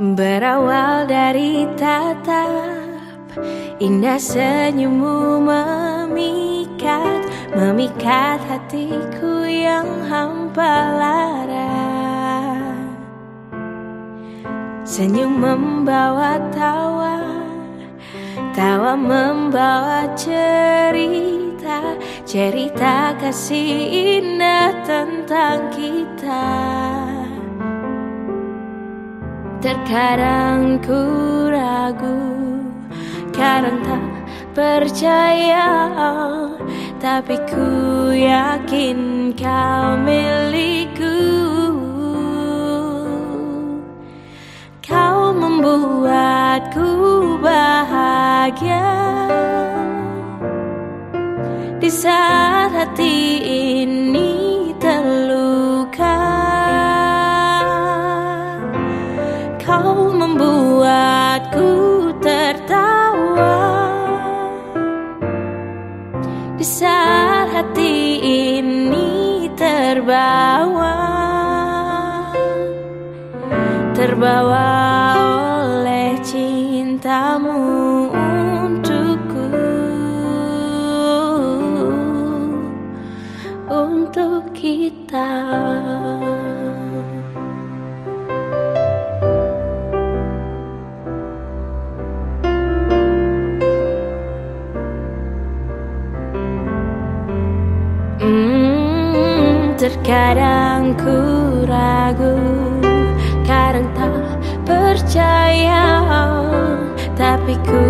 Berawal dari tatap Indah senyummu memikat Memikat hatiku yang hampa lara Senyum membawa tawa Tawa membawa cerita Cerita kasih indah tentang kita Terkadang ku ragu Kadang tak percaya. Tapi ku yakin kau milikku. Kau membuatku bahagia. Di saat hati ini membuatku tertawa. Di saat hati ini terbawa Terbawa oleh cintamu untukku. Untuk kita terkadang ku ragu Kadang tak percaya. Tapi ku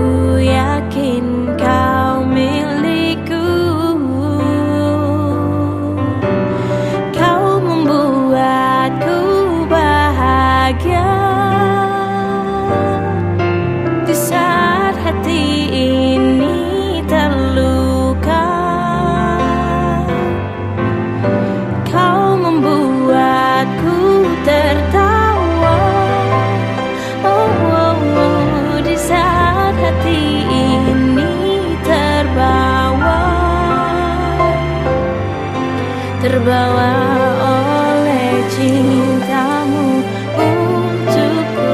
Terbawa oleh cintamu untukku.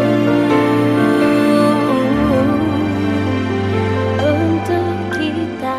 Untuk kita